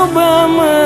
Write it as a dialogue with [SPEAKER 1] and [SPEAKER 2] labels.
[SPEAKER 1] aku